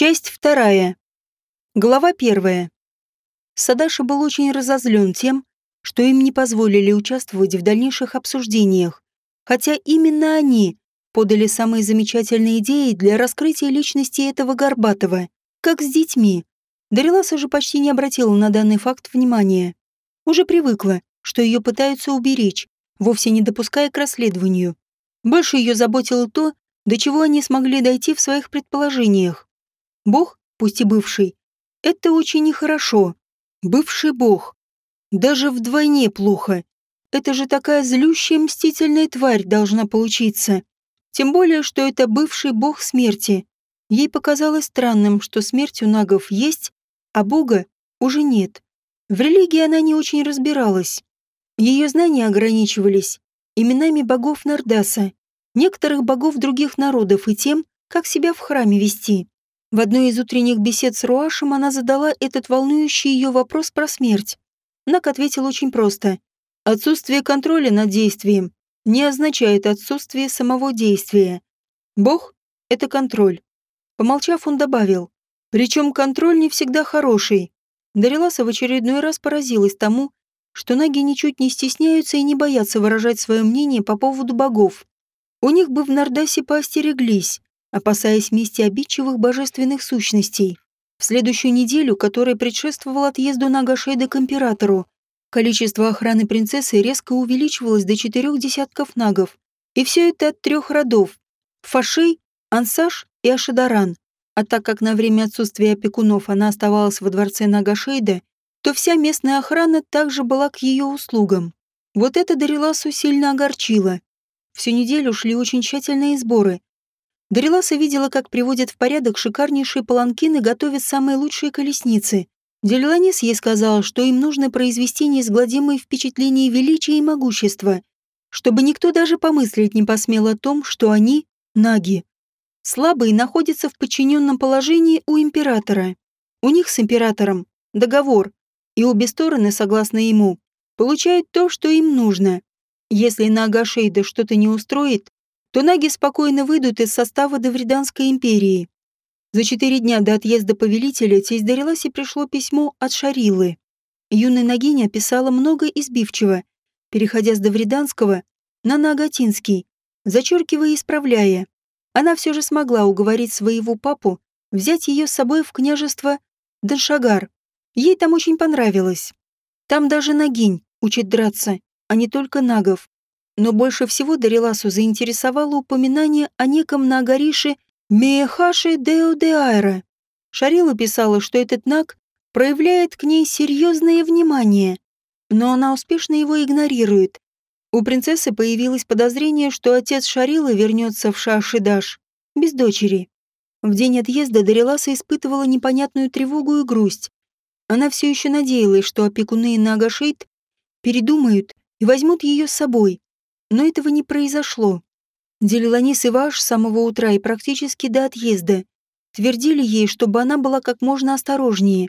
Часть вторая. Глава первая. Садаша был очень разозлен тем, что им не позволили участвовать в дальнейших обсуждениях, хотя именно они подали самые замечательные идеи для раскрытия личности этого Горбатова, как с детьми. Дариласа же почти не обратила на данный факт внимания. Уже привыкла, что ее пытаются уберечь, вовсе не допуская к расследованию. Больше ее заботило то, до чего они смогли дойти в своих предположениях. Бог, пусть и бывший, это очень нехорошо. Бывший бог. Даже вдвойне плохо. Это же такая злющая мстительная тварь должна получиться. Тем более, что это бывший бог смерти. Ей показалось странным, что смерть у нагов есть, а бога уже нет. В религии она не очень разбиралась. Ее знания ограничивались именами богов Нардаса, некоторых богов других народов и тем, как себя в храме вести. В одной из утренних бесед с Руашем она задала этот волнующий ее вопрос про смерть. Нак ответил очень просто. Отсутствие контроля над действием не означает отсутствие самого действия. Бог — это контроль. Помолчав, он добавил. Причем контроль не всегда хороший. Дариласа в очередной раз поразилась тому, что наги ничуть не стесняются и не боятся выражать свое мнение по поводу богов. У них бы в Нардасе поостереглись, опасаясь мести обидчивых божественных сущностей. В следующую неделю, которая предшествовала отъезду Нагашейда к императору, количество охраны принцессы резко увеличивалось до четырех десятков нагов. И все это от трех родов – Фашей, Ансаш и Ашадаран. А так как на время отсутствия опекунов она оставалась во дворце Нагашейда, то вся местная охрана также была к ее услугам. Вот это Дариласу сильно огорчило. Всю неделю шли очень тщательные сборы. Дариласа видела, как приводят в порядок шикарнейшие паланкины готовят самые лучшие колесницы. Делиланис ей сказал, что им нужно произвести неизгладимые впечатления величия и могущества, чтобы никто даже помыслить не посмел о том, что они — наги. Слабые находятся в подчиненном положении у императора. У них с императором договор, и обе стороны, согласно ему, получают то, что им нужно. Если на Агашейда что-то не устроит, то наги спокойно выйдут из состава Давриданской империи. За четыре дня до отъезда повелителя тесть Дариласе пришло письмо от Шарилы. Юная Нагиня писала много избивчиво, переходя с Давриданского на Нагатинский, зачеркивая и исправляя. Она все же смогла уговорить своего папу взять ее с собой в княжество Даншагар, Ей там очень понравилось. Там даже Нагинь учит драться, а не только нагов. Но больше всего Дариласу заинтересовало упоминание о неком Нагарише Меехаше Деодеайра. Шарила писала, что этот наг проявляет к ней серьезное внимание, но она успешно его игнорирует. У принцессы появилось подозрение, что отец Шарилы вернется в Шашидаш без дочери. В день отъезда Дариласа испытывала непонятную тревогу и грусть. Она все еще надеялась, что опекуны Нагашейт передумают и возьмут ее с собой. Но этого не произошло. Делиланис и Ваш с самого утра и практически до отъезда твердили ей, чтобы она была как можно осторожнее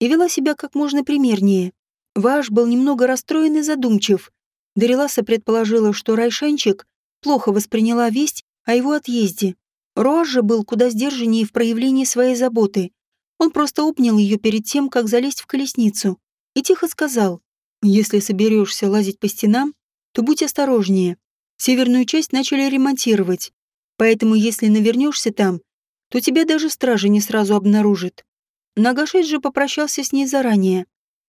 и вела себя как можно примернее. Ваш был немного расстроен и задумчив. Дариласа предположила, что Райшанчик плохо восприняла весть о его отъезде. Руаш же был куда сдержаннее в проявлении своей заботы. Он просто обнял ее перед тем, как залезть в колесницу, и тихо сказал, «Если соберешься лазить по стенам, то будь осторожнее. Северную часть начали ремонтировать, поэтому если навернешься там, то тебя даже стражи не сразу обнаружат». Нагашет же попрощался с ней заранее.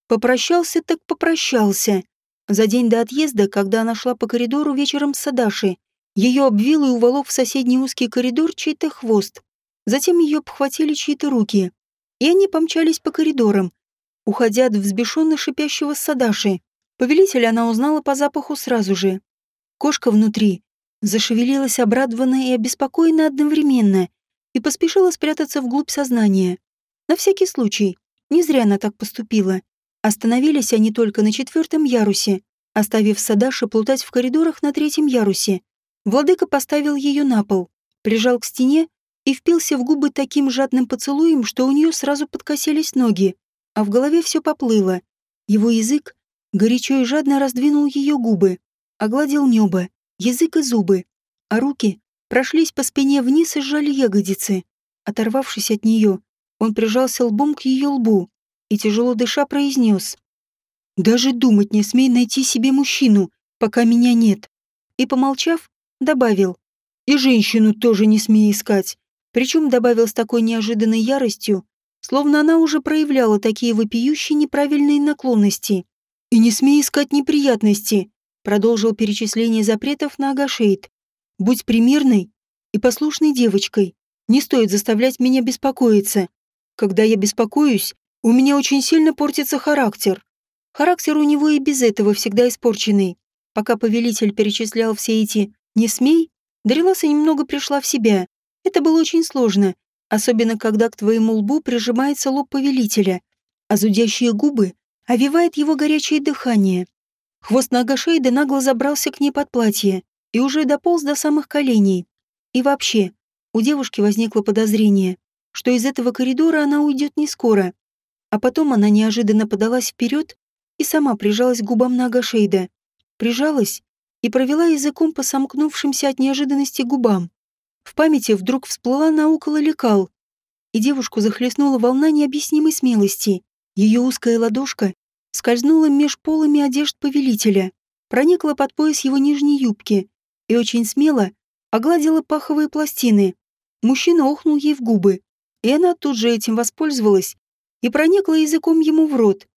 Попрощался так попрощался. За день до отъезда, когда она шла по коридору вечером с Садаши, ее обвил и уволок в соседний узкий коридор чей-то хвост. Затем ее обхватили чьи-то руки и они помчались по коридорам, уходя от взбешенно шипящего Садаши. Повелителя она узнала по запаху сразу же. Кошка внутри зашевелилась обрадованно и обеспокоенно одновременно и поспешила спрятаться вглубь сознания. На всякий случай, не зря она так поступила. Остановились они только на четвертом ярусе, оставив Садаши плутать в коридорах на третьем ярусе. Владыка поставил ее на пол, прижал к стене и впился в губы таким жадным поцелуем, что у нее сразу подкосились ноги, а в голове все поплыло. Его язык горячо и жадно раздвинул ее губы, огладил небо, язык и зубы, а руки прошлись по спине вниз и сжали ягодицы. Оторвавшись от нее, он прижался лбом к ее лбу и, тяжело дыша, произнес. «Даже думать не смей найти себе мужчину, пока меня нет». И, помолчав, добавил. «И женщину тоже не смей искать». Причем добавил с такой неожиданной яростью, словно она уже проявляла такие вопиющие неправильные наклонности. «И не смей искать неприятности», продолжил перечисление запретов на Агашейд. «Будь примерной и послушной девочкой. Не стоит заставлять меня беспокоиться. Когда я беспокоюсь, у меня очень сильно портится характер. Характер у него и без этого всегда испорченный. Пока повелитель перечислял все эти «не смей», Дариласа немного пришла в себя. Это было очень сложно, особенно когда к твоему лбу прижимается лоб повелителя, а зудящие губы овивает его горячее дыхание. Хвост Нагашейда нагло забрался к ней под платье и уже дополз до самых коленей. И вообще, у девушки возникло подозрение, что из этого коридора она уйдет не скоро. А потом она неожиданно подалась вперед и сама прижалась к губам Нагашейда. Прижалась и провела языком по сомкнувшимся от неожиданности губам. В памяти вдруг всплыла наука лекал, и девушку захлестнула волна необъяснимой смелости. Ее узкая ладошка скользнула меж полами одежд повелителя, проникла под пояс его нижней юбки и очень смело огладила паховые пластины. Мужчина охнул ей в губы, и она тут же этим воспользовалась и проникла языком ему в рот,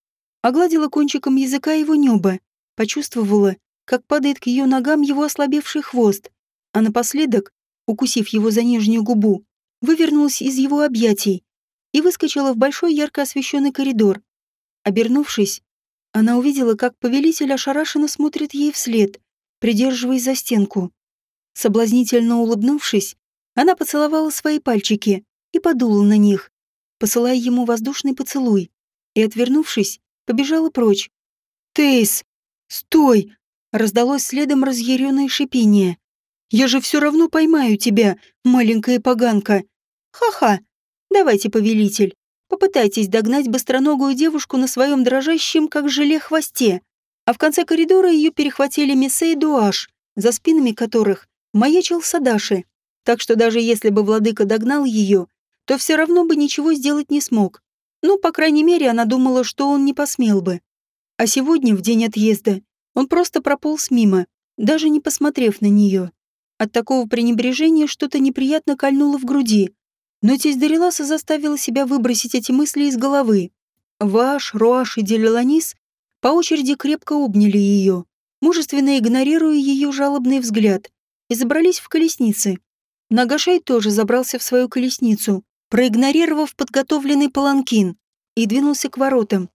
огладила кончиком языка его небо, почувствовала, как падает к ее ногам его ослабевший хвост, а напоследок, укусив его за нижнюю губу, вывернулась из его объятий и выскочила в большой ярко освещенный коридор. Обернувшись, она увидела, как повелитель ошарашенно смотрит ей вслед, придерживаясь за стенку. Соблазнительно улыбнувшись, она поцеловала свои пальчики и подула на них, посылая ему воздушный поцелуй, и, отвернувшись, побежала прочь. «Тейс! Стой!» — раздалось следом разъяренное шипение. «Я же все равно поймаю тебя, маленькая поганка!» «Ха-ха! Давайте, повелитель, Попытайтесь догнать быстроногую девушку на своем дрожащем, как желе, хвосте. А в конце коридора ее перехватили Месе и Дуаш, за спинами которых маячил Садаши. Так что даже если бы владыка догнал ее, то все равно бы ничего сделать не смог. Ну, по крайней мере, она думала, что он не посмел бы. А сегодня, в день отъезда, он просто прополз мимо, даже не посмотрев на нее. От такого пренебрежения что-то неприятно кольнуло в груди, но тесть Дариласа заставила себя выбросить эти мысли из головы. Ваш, Руаш и Делиланис по очереди крепко обняли ее, мужественно игнорируя ее жалобный взгляд, и забрались в колесницы. Нагашай тоже забрался в свою колесницу, проигнорировав подготовленный паланкин, и двинулся к воротам.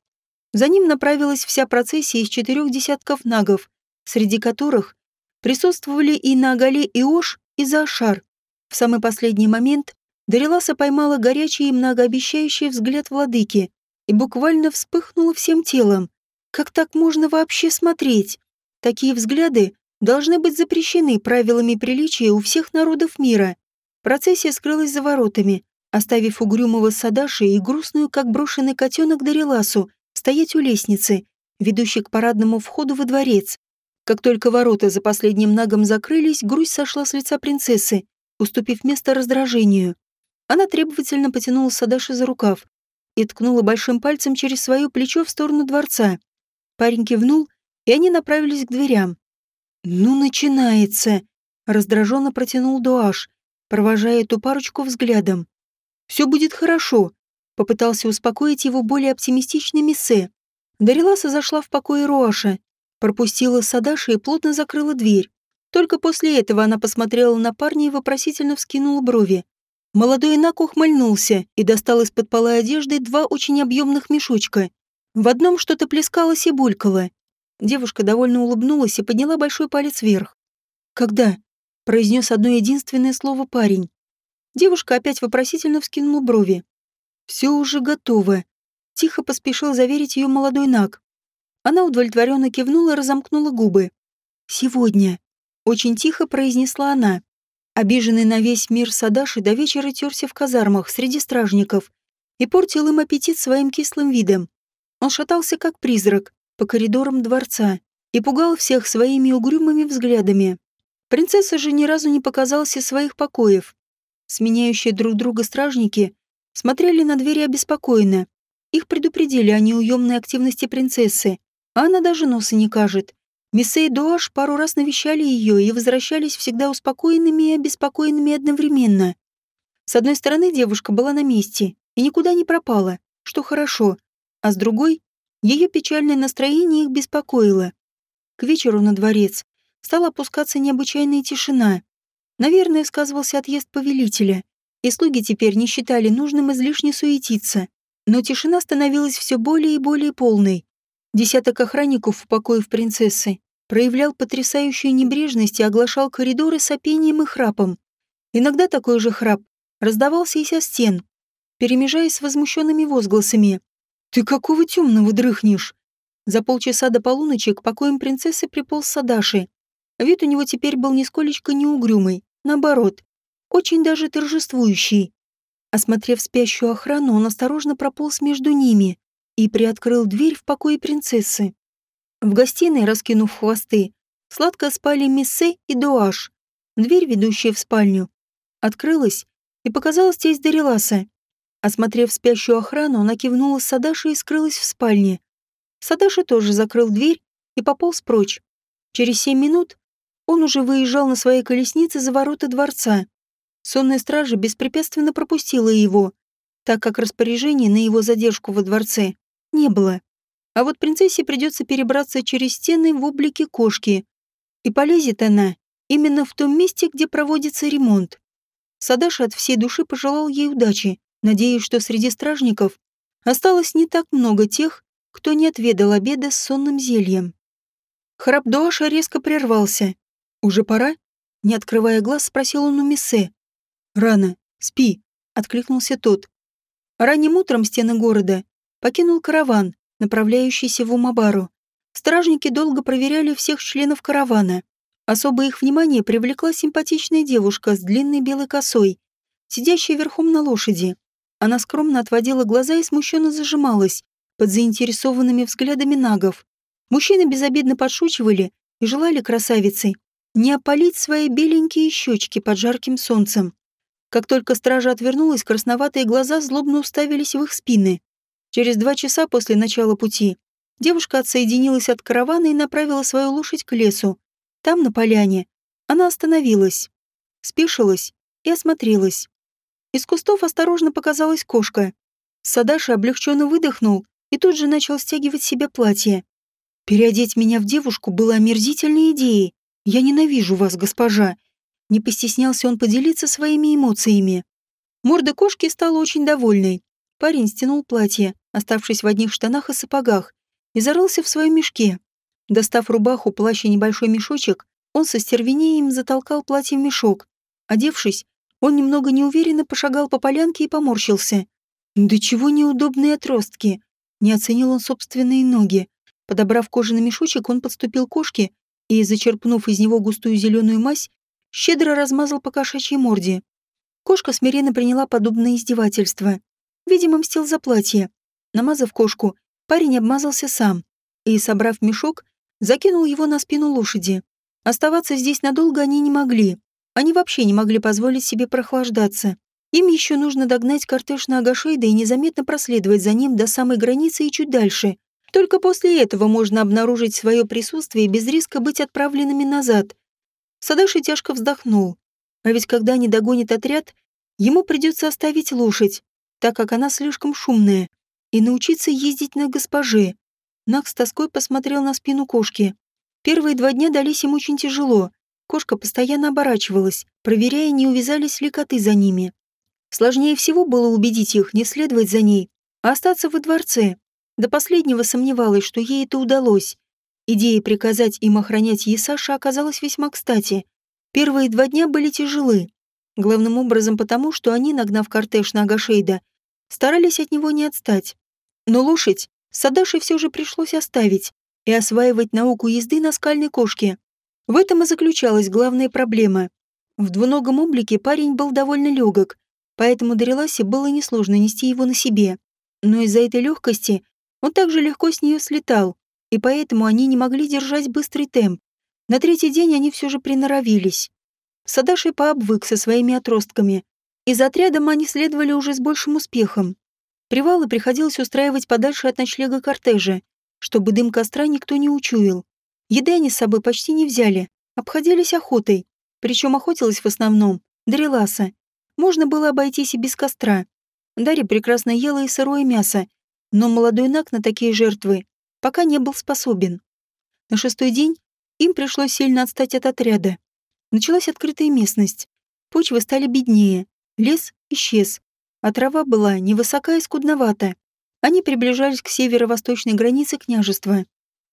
За ним направилась вся процессия из четырех десятков нагов, среди которых присутствовали и Нагале Иош, и Заашар. В самый последний момент Дариласа поймала горячий и многообещающий взгляд владыки и буквально вспыхнула всем телом. Как так можно вообще смотреть? Такие взгляды должны быть запрещены правилами приличия у всех народов мира. Процессия скрылась за воротами, оставив угрюмого Садаши и грустную, как брошенный котенок Дариласу, стоять у лестницы, ведущей к парадному входу во дворец. Как только ворота за последним нагом закрылись, грусть сошла с лица принцессы, уступив место раздражению. Она требовательно потянула Садаши за рукав и ткнула большим пальцем через свое плечо в сторону дворца. Парень кивнул, и они направились к дверям. «Ну, начинается!» — раздраженно протянул Дуаш, провожая эту парочку взглядом. «Все будет хорошо», — попытался успокоить его более оптимистичный Миссе. Дариласа зашла в покое Руаша, пропустила Садаши и плотно закрыла дверь. Только после этого она посмотрела на парня и вопросительно вскинула брови. Молодой Инак ухмыльнулся и достал из-под полой одежды два очень объемных мешочка. В одном что-то плескалось и булькало. Девушка довольно улыбнулась и подняла большой палец вверх. «Когда?» — произнес одно единственное слово парень. Девушка опять вопросительно вскинула брови. «Все уже готово», — тихо поспешил заверить ее молодой Наг. Она удовлетворенно кивнула и разомкнула губы. «Сегодня», — очень тихо произнесла она. Обиженный на весь мир Садаши до вечера терся в казармах среди стражников и портил им аппетит своим кислым видом. Он шатался как призрак по коридорам дворца и пугал всех своими угрюмыми взглядами. Принцесса же ни разу не показалась из своих покоев. Сменяющие друг друга стражники смотрели на двери обеспокоенно. Их предупредили о неуемной активности принцессы, а она даже носа не кажет. Миссе и пару раз навещали ее и возвращались всегда успокоенными и обеспокоенными одновременно. С одной стороны, девушка была на месте и никуда не пропала, что хорошо, а с другой, ее печальное настроение их беспокоило. К вечеру на дворец стала опускаться необычайная тишина. Наверное, сказывался отъезд повелителя, и слуги теперь не считали нужным излишне суетиться. Но тишина становилась все более и более полной. Десяток охранников в покоев принцессы проявлял потрясающую небрежность и оглашал коридоры сопением и храпом. Иногда такой же храп раздавался и со стен, перемежаясь с возмущенными возгласами. «Ты какого темного дрыхнешь?» За полчаса до полуночи к покоям принцессы приполз Садаши. Вид у него теперь был нисколечко не угрюмый, наоборот, очень даже торжествующий. Осмотрев спящую охрану, он осторожно прополз между ними и приоткрыл дверь в покое принцессы. В гостиной, раскинув хвосты, сладко спали Миссе и Дуаш. Дверь, ведущая в спальню, открылась, и показалась тесть Дариласа. Осмотрев спящую охрану, она кивнула с Садаши и скрылась в спальне. Садаши тоже закрыл дверь и пополз прочь. Через семь минут он уже выезжал на своей колеснице за ворота дворца. Сонная стража беспрепятственно пропустила его, так как распоряжения на его задержку во дворце не было. А вот принцессе придется перебраться через стены в облике кошки. И полезет она именно в том месте, где проводится ремонт. Садаша от всей души пожелал ей удачи, надеясь, что среди стражников осталось не так много тех, кто не отведал обеда с сонным зельем. Храп Дуаша резко прервался. «Уже пора?» Не открывая глаз, спросил он у Миссе. «Рано. Спи», — откликнулся тот. Ранним утром стены города покинул караван, направляющийся в Умабару. Стражники долго проверяли всех членов каравана. Особое их внимание привлекла симпатичная девушка с длинной белой косой, сидящая верхом на лошади. Она скромно отводила глаза и смущенно зажималась, под заинтересованными взглядами нагов. Мужчины безобидно подшучивали и желали красавице не опалить свои беленькие щечки под жарким солнцем. Как только стража отвернулась, красноватые глаза злобно уставились в их спины. Через два часа после начала пути девушка отсоединилась от каравана и направила свою лошадь к лесу. Там, на поляне, она остановилась, спешилась и осмотрелась. Из кустов осторожно показалась кошка. Садаши облегченно выдохнул и тут же начал стягивать себе платье. Переодеть меня в девушку было омерзительной идеей. Я ненавижу вас, госпожа. Не постеснялся он поделиться своими эмоциями. Морда кошки стала очень довольной. Парень стянул платье, оставшись в одних штанах и сапогах, и зарылся в своем мешке. Достав рубаху, плащ и небольшой мешочек, он со стервенением затолкал платье в мешок. Одевшись, он немного неуверенно пошагал по полянке и поморщился. Да чего неудобные отростки. Не оценил он собственные ноги. Подобрав кожаный мешочек, он подступил к кошке и, зачерпнув из него густую зеленую мазь, щедро размазал по кошачьей морде. Кошка смиренно приняла подобное издевательство. Видимо, мстил за платье. Намазав кошку, парень обмазался сам и, собрав мешок, закинул его на спину лошади. Оставаться здесь надолго они не могли. Они вообще не могли позволить себе прохлаждаться. Им еще нужно догнать кортеж на Агашейда и незаметно проследовать за ним до самой границы и чуть дальше. Только после этого можно обнаружить свое присутствие без риска быть отправленными назад. Садаши тяжко вздохнул. А ведь когда они догонят отряд, ему придется оставить лошадь, так как она слишком шумная, и научиться ездить на госпоже. Нак с тоской посмотрел на спину кошки. Первые два дня дались им очень тяжело. Кошка постоянно оборачивалась, проверяя, не увязались ли коты за ними. Сложнее всего было убедить их не следовать за ней, а остаться во дворце. До последнего сомневалась, что ей это удалось. Идея приказать им охранять Есаша оказалась весьма кстати. Первые два дня были тяжелы. Главным образом потому, что они, нагнав кортеж на Агашейда, старались от него не отстать. Но лошадь Садаши все же пришлось оставить и осваивать науку езды на скальной кошке. В этом и заключалась главная проблема. В двуногом облике парень был довольно легок, поэтому Дариласе было несложно нести его на себе. Но из-за этой легкости он также легко с нее слетал, и поэтому они не могли держать быстрый темп. На третий день они все же приноровились. Садаши пообвык со своими отростками, И за отрядом они следовали уже с большим успехом. Привалы приходилось устраивать подальше от ночлега кортежа, чтобы дым костра никто не учуял. Еды они с собой почти не взяли, обходились охотой, причем охотилась в основном Дреласа. Можно было обойтись и без костра. Дарья прекрасно ела и сырое мясо, но молодой Нак на такие жертвы пока не был способен. На шестой день им пришлось сильно отстать от отряда. Началась открытая местность. Почвы стали беднее, лес исчез, а трава была невысока и скудновата. Они приближались к северо-восточной границе княжества.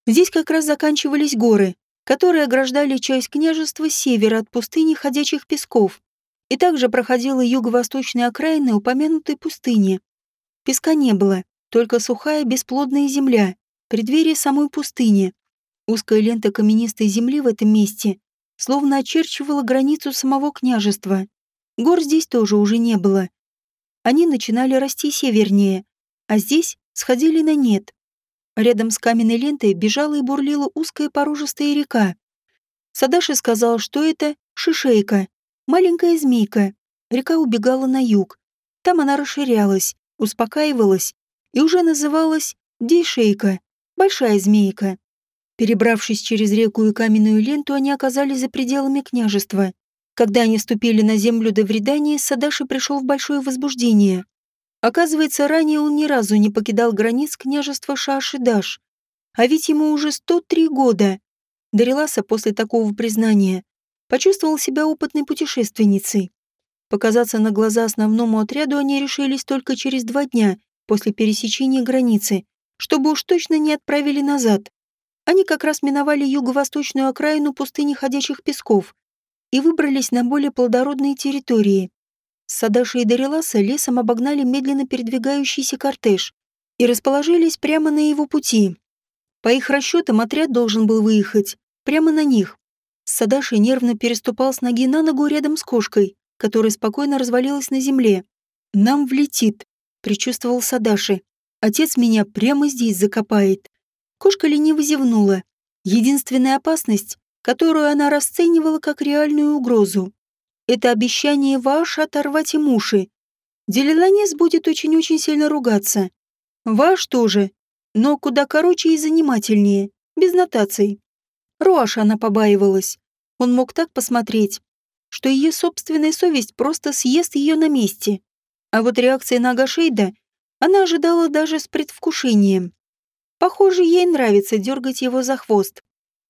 Здесь как раз заканчивались горы, которые ограждали часть княжества севера от пустыни ходячих песков, и также проходила юго-восточная окраина упомянутой пустыни. Песка не было, только сухая бесплодная земля, преддверие самой пустыни. Узкая лента каменистой земли в этом месте словно очерчивала границу самого княжества. Гор здесь тоже уже не было. Они начинали расти севернее, а здесь сходили на нет. Рядом с каменной лентой бежала и бурлила узкая порожистая река. Садаши сказал, что это шишейка, маленькая змейка. Река убегала на юг. Там она расширялась, успокаивалась и уже называлась Дейшейка, большая змейка. Перебравшись через реку и каменную ленту, они оказались за пределами княжества. Когда они вступили на землю до вредания, Садаши пришел в большое возбуждение. Оказывается, ранее он ни разу не покидал границ княжества Шашидаш. А ведь ему уже 103 года. Дариласа после такого признания почувствовал себя опытной путешественницей. Показаться на глаза основному отряду они решились только через два дня после пересечения границы, чтобы уж точно не отправили назад. Они как раз миновали юго-восточную окраину пустыни ходячих песков и выбрались на более плодородные территории. Садаши и Дариласа лесом обогнали медленно передвигающийся кортеж и расположились прямо на его пути. По их расчетам отряд должен был выехать прямо на них. Садаши нервно переступал с ноги на ногу рядом с кошкой, которая спокойно развалилась на земле. «Нам влетит», — предчувствовал Садаши. «Отец меня прямо здесь закопает». Кошка лениво зевнула. Единственная опасность, которую она расценивала как реальную угрозу, это обещание Ваш оторвать им уши. Делиланес будет очень-очень сильно ругаться. Ваш тоже, но куда короче и занимательнее, без нотаций. Руаш она побаивалась. Он мог так посмотреть, что ее собственная совесть просто съест ее на месте. А вот реакция на Агашейда она ожидала даже с предвкушением. Похоже, ей нравится дергать его за хвост.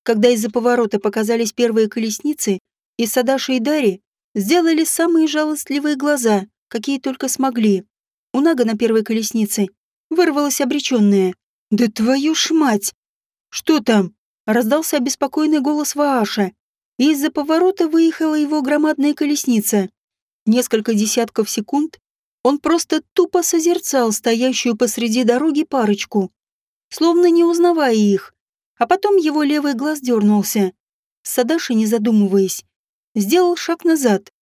Когда из-за поворота показались первые колесницы, и Садаши и Дари сделали самые жалостливые глаза, какие только смогли. У Нага на первой колеснице вырвалась обреченная. «Да твою ж мать!» «Что там?» — раздался обеспокоенный голос Вааша, из-за поворота выехала его громадная колесница. Несколько десятков секунд он просто тупо созерцал стоящую посреди дороги парочку словно не узнавая их. А потом его левый глаз дернулся. Садаши, не задумываясь, сделал шаг назад.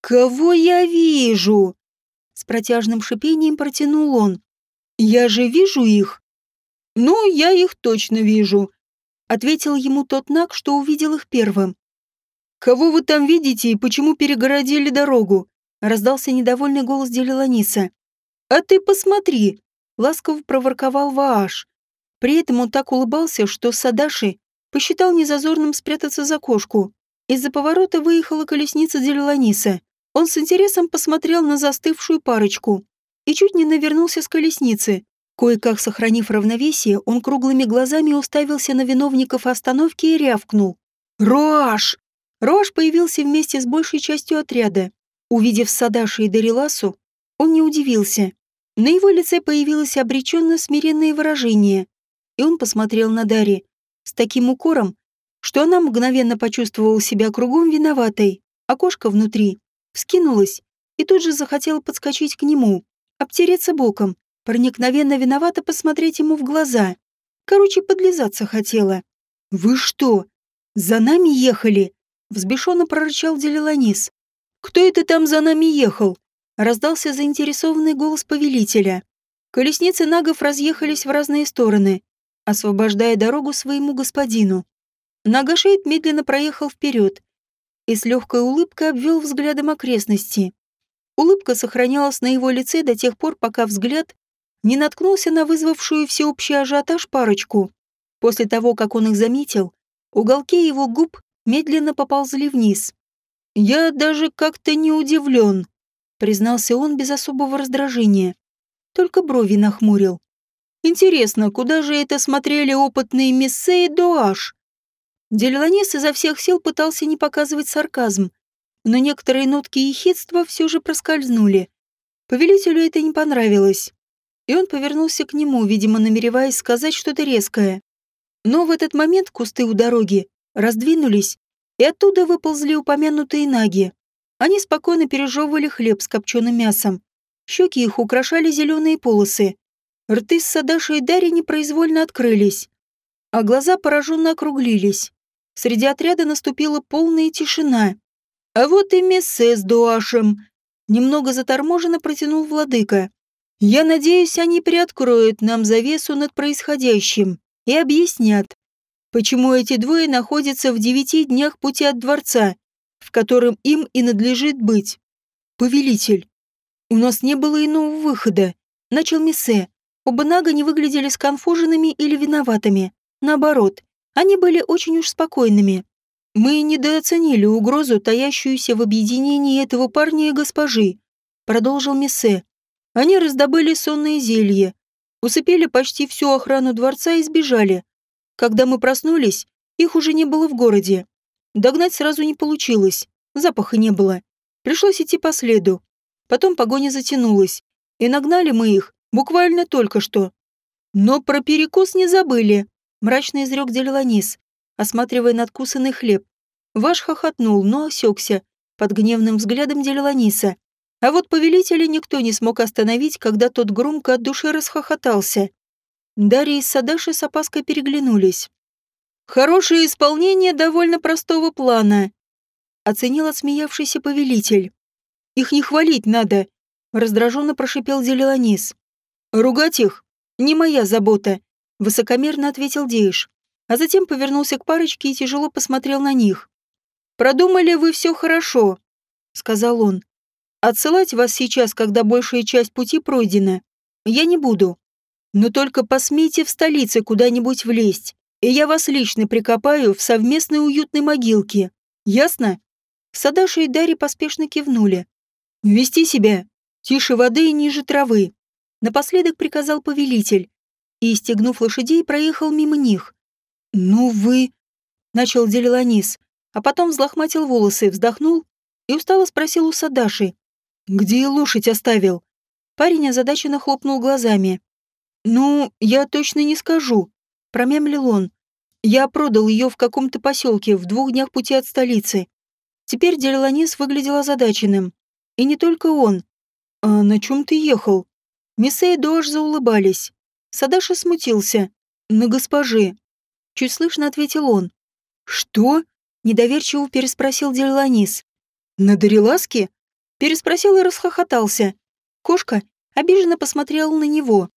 «Кого я вижу?» С протяжным шипением протянул он. «Я же вижу их». «Ну, я их точно вижу», — ответил ему тот Наг, что увидел их первым. «Кого вы там видите и почему перегородили дорогу?» — раздался недовольный голос Делиланиса. «А ты посмотри!» — ласково проворковал Вааш. При этом он так улыбался, что Садаши посчитал незазорным спрятаться за кошку. Из-за поворота выехала колесница Делиланиса. Он с интересом посмотрел на застывшую парочку и чуть не навернулся с колесницы. Кое-как сохранив равновесие, он круглыми глазами уставился на виновников остановки и рявкнул. «Роаш!» Роаш появился вместе с большей частью отряда. Увидев Садаши и Дариласу, он не удивился. На его лице появилось обреченно смиренное выражение и он посмотрел на Дарьи с таким укором, что она мгновенно почувствовала себя кругом виноватой, кошка внутри вскинулась и тут же захотела подскочить к нему, обтереться боком, проникновенно виновато посмотреть ему в глаза. Короче, подлизаться хотела. «Вы что, за нами ехали?» Взбешенно прорычал Делиланис. «Кто это там за нами ехал?» Раздался заинтересованный голос повелителя. Колесницы нагов разъехались в разные стороны, освобождая дорогу своему господину. Нагашейд медленно проехал вперед и с легкой улыбкой обвел взглядом окрестности. Улыбка сохранялась на его лице до тех пор, пока взгляд не наткнулся на вызвавшую всеобщий ажиотаж парочку. После того, как он их заметил, уголки его губ медленно поползли вниз. «Я даже как-то не удивлен», — признался он без особого раздражения. Только брови нахмурил. «Интересно, куда же это смотрели опытные Мессе и Дуаш?» Делиланес изо всех сил пытался не показывать сарказм, но некоторые нотки ехидства все же проскользнули. Повелителю это не понравилось, и он повернулся к нему, видимо, намереваясь сказать что-то резкое. Но в этот момент кусты у дороги раздвинулись, и оттуда выползли упомянутые наги. Они спокойно пережевывали хлеб с копченым мясом. Щеки их украшали зеленые полосы. Рты с Садашей и Дарьей непроизвольно открылись, а глаза пораженно округлились. Среди отряда наступила полная тишина. А вот и Мессе с Дуашем. Немного заторможенно протянул владыка. Я надеюсь, они приоткроют нам завесу над происходящим и объяснят, почему эти двое находятся в девяти днях пути от дворца, в котором им и надлежит быть. Повелитель, у нас не было иного выхода, начал Мессе. Оба нага не выглядели сконфуженными или виноватыми. Наоборот, они были очень уж спокойными. Мы недооценили угрозу, таящуюся в объединении этого парня и госпожи, продолжил Мессе. Они раздобыли сонное зелье, усыпили почти всю охрану дворца и сбежали. Когда мы проснулись, их уже не было в городе. Догнать сразу не получилось, запаха не было. Пришлось идти по следу. Потом погоня затянулась, и нагнали мы их буквально только что. Но про перекус не забыли мрачно изрек Делиланис, осматривая надкусанный хлеб. Ваш хохотнул, но осекся под гневным взглядом Делиланиса. А вот повелителя никто не смог остановить, когда тот громко от души расхохотался. Дарья и Садаши с опаской переглянулись. «Хорошее исполнение довольно простого плана», — оценил отсмеявшийся повелитель. «Их не хвалить надо», — раздраженно прошипел Делиланис. «Ругать их — не моя забота», Высокомерно ответил Дейш, а затем повернулся к парочке и тяжело посмотрел на них. «Продумали вы все хорошо», — сказал он. «Отсылать вас сейчас, когда большая часть пути пройдена, я не буду. Но только посмейте в столице куда-нибудь влезть, и я вас лично прикопаю в совместной уютной могилке. Ясно?» Садаша и Дарья поспешно кивнули. «Вести себя тише воды и ниже травы», — напоследок приказал повелитель, и, стегнув лошадей, проехал мимо них. «Ну вы...» — начал Делиланис, а потом взлохматил волосы, вздохнул и устало спросил у Садаши. «Где лошадь оставил?» Парень озадаченно хлопнул глазами. «Ну, я точно не скажу», — промямлил он. «Я продал ее в каком-то поселке в двух днях пути от столицы. Теперь Делиланис выглядел озадаченным. И не только он. А на чем ты ехал?» Миссе и Дож заулыбались. Садаша смутился. «На госпоже». Чуть слышно ответил он. «Что?» — недоверчиво переспросил Дерланис. «На Дариласке?» Переспросил и расхохотался. Кошка обиженно посмотрела на него.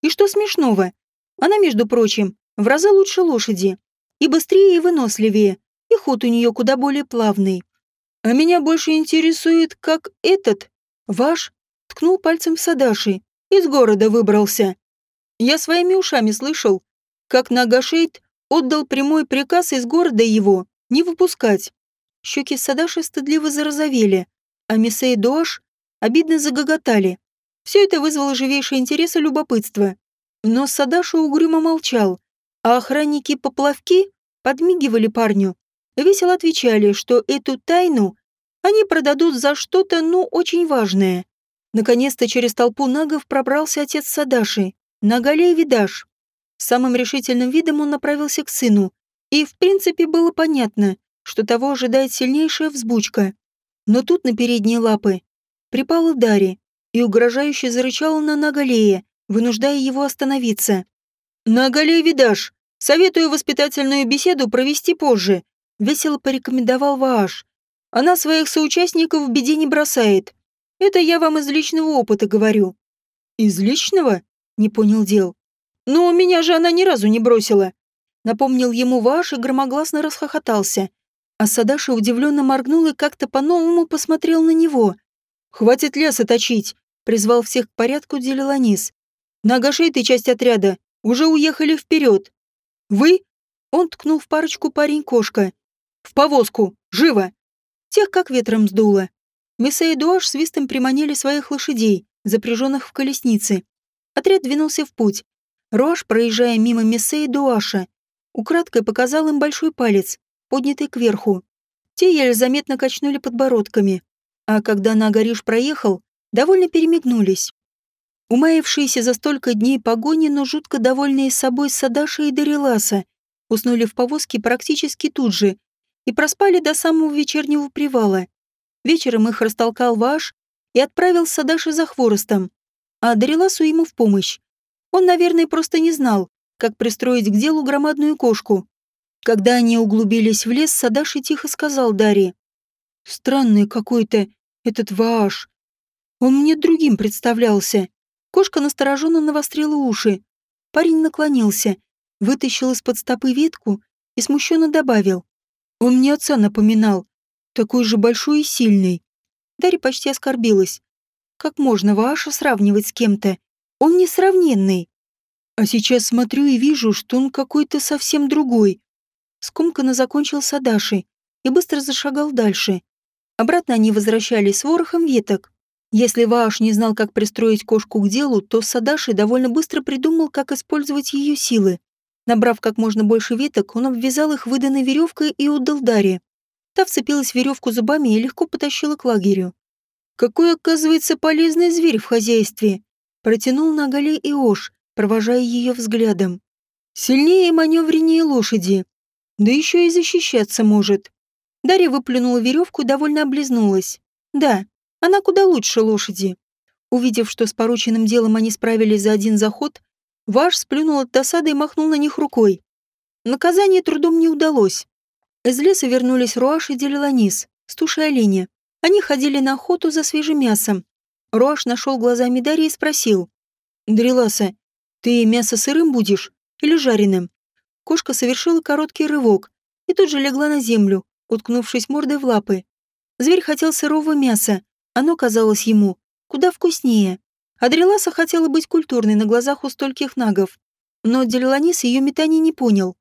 «И что смешного? Она, между прочим, в разы лучше лошади. И быстрее, и выносливее. И ход у нее куда более плавный. А меня больше интересует, как этот, ваш, ткнул пальцем в Садаши, из города выбрался. Я своими ушами слышал, как Нагашейт отдал прямой приказ из города его не выпускать. Щеки Садаши стыдливо зарозовели, а Мисей и Дуаш обидно загоготали. Все это вызвало живейший интерес и любопытство. Но Садаша угрюмо молчал, а охранники-поплавки подмигивали парню и весело отвечали, что эту тайну они продадут за что-то, ну, очень важное. Наконец-то через толпу нагов пробрался отец Садаши на Гале видаж. Самым решительным видом он направился к сыну, и, в принципе, было понятно, что того ожидает сильнейшая взбучка. Но тут на передние лапы припала Дари и угрожающе зарычала на Нагалея, вынуждая его остановиться. «Нагалея видаж! Советую воспитательную беседу провести позже», — весело порекомендовал Вааш. «Она своих соучастников в беде не бросает. Это я вам из личного опыта говорю». «Из личного?» Не понял дел. «Ну, меня же она ни разу не бросила!» Напомнил ему Ваш и громогласно расхохотался. А Садаша удивленно моргнул и как-то по-новому посмотрел на него. «Хватит леса точить!» — призвал всех к порядку Делиланис. «На ты часть отряда уже уехали вперед. Вы?» — он ткнул в парочку парень-кошка. «В повозку! Живо!» Тех как ветром сдуло. Месса и Дуаш свистом приманили своих лошадей, запряженных в колесницы. Отряд двинулся в путь. Руаш, проезжая мимо Мессе и Дуаша, украдкой показал им большой палец, поднятый кверху. Те еле заметно качнули подбородками, а когда Нагариш проехал, довольно перемигнулись. Умаявшиеся за столько дней погони, но жутко довольные собой Садаша и Дариласа, уснули в повозке практически тут же и проспали до самого вечернего привала. Вечером их растолкал Ваш и отправил Садаши за хворостом, а Дариласу ему в помощь. Он, наверное, просто не знал, как пристроить к делу громадную кошку. Когда они углубились в лес, Садаши тихо сказал Дарье. «Странный какой-то этот Вааш. Он мне другим представлялся». Кошка настороженно навострила уши. Парень наклонился, вытащил из-под стопы ветку и смущенно добавил. «Он мне отца напоминал. Такой же большой и сильный». Дарья почти оскорбилась. «Как можно Вааша сравнивать с кем-то? Он несравненный». А сейчас смотрю и вижу, что он какой-то совсем другой. Скомканно закончил Садаши и быстро зашагал дальше. Обратно они возвращались с ворохом веток. Если Вааш не знал, как пристроить кошку к делу, то Садаши довольно быстро придумал, как использовать ее силы. Набрав как можно больше веток, он обвязал их выданной веревкой и отдал Даре. Та вцепилась в веревку зубами и легко потащила к лагерю. «Какой, оказывается, полезный зверь в хозяйстве!» Протянул на Гале Иош, провожая ее взглядом. «Сильнее и маневреннее лошади. Да еще и защищаться может. Дарья выплюнула веревку и довольно облизнулась. Да, она куда лучше лошади. Увидев, что с порученным делом они справились за один заход, Ваш сплюнул от досады и махнул на них рукой. Наказание трудом не удалось. Из леса вернулись Руаш и Делиланис с тушей оленя. Они ходили на охоту за свежим мясом. Руаш нашел глазами Дарьи и спросил. «Дреласа, ты мясо сырым будешь или жареным?» Кошка совершила короткий рывок и тут же легла на землю, уткнувшись мордой в лапы. Зверь хотел сырого мяса, оно казалось ему куда вкуснее. Адреласа хотела быть культурной на глазах у стольких нагов, но Делиланис ее метаний не понял.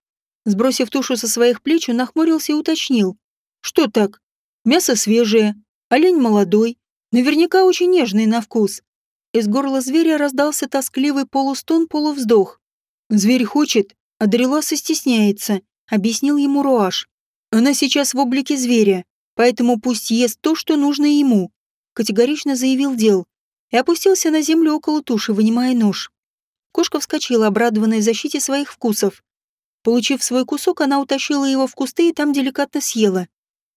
Сбросив тушу со своих плеч, он нахмурился и уточнил. «Что так? Мясо свежее, олень молодой, наверняка очень нежный на вкус». Из горла зверя раздался тоскливый полустон-полувздох. «Зверь хочет, а Дреласа стесняется», — объяснил ему Руаш. «Она сейчас в облике зверя, поэтому пусть ест то, что нужно ему», — категорично заявил Дел и опустился на землю около туши, вынимая нож. Кошка вскочила, обрадованная защите своих вкусов. Получив свой кусок, она утащила его в кусты и там деликатно съела.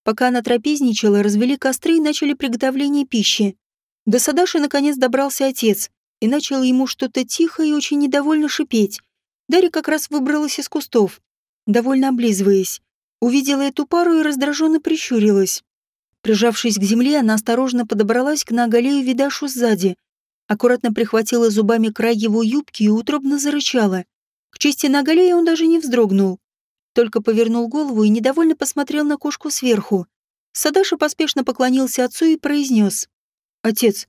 Пока она трапезничала, развели костры и начали приготовление пищи. До Садаши наконец добрался отец и начал ему что-то тихо и очень недовольно шипеть. Дарья как раз выбралась из кустов, довольно облизываясь. Увидела эту пару и раздраженно прищурилась. Прижавшись к земле, она осторожно подобралась к Нагалею Видашу сзади, аккуратно прихватила зубами край его юбки и утробно зарычала. К чести Нагалея он даже не вздрогнул. Только повернул голову и недовольно посмотрел на кошку сверху. Садаша поспешно поклонился отцу и произнес. «Отец,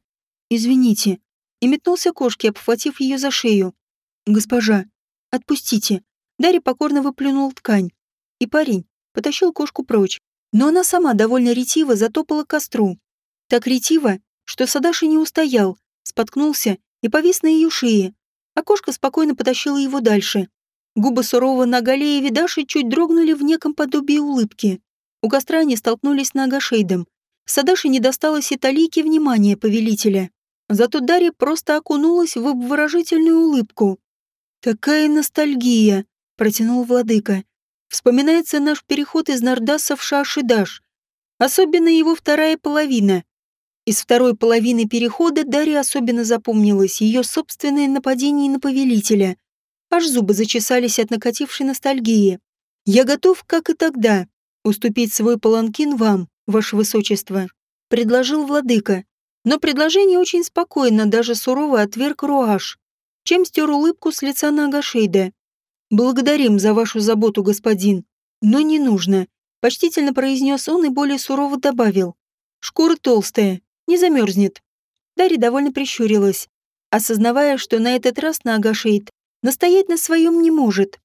извините». И метнулся кошке, обхватив ее за шею. «Госпожа, «Отпустите!» Дарья покорно выплюнул ткань. И парень потащил кошку прочь. Но она сама довольно ретиво затопала к костру. Так ретиво, что Садаши не устоял, споткнулся и повис на ее шее, а кошка спокойно потащила его дальше. Губы сурового Нагалея Видаши чуть дрогнули в неком подобии улыбки. У костра они столкнулись с Нагашейдом. Садаши не досталось и талики внимания повелителя. Зато Дарья просто окунулась в обворожительную улыбку. «Какая ностальгия!» — протянул владыка. «Вспоминается наш переход из Нардаса в Шашидаш. Особенно его вторая половина. Из второй половины перехода Дарья особенно запомнилась ее собственное нападение на повелителя. Аж зубы зачесались от накатившей ностальгии. «Я готов, как и тогда, уступить свой паланкин вам, ваше высочество», — предложил владыка. Но предложение очень спокойно, даже сурово отверг Руаш чем стер улыбку с лица Нагашейда. «Благодарим за вашу заботу, господин, но не нужно», — почтительно произнес он и более сурово добавил. «Шкура толстая, не замерзнет. Дарья довольно прищурилась, осознавая, что на этот раз на Агашейд настоять на своем не может.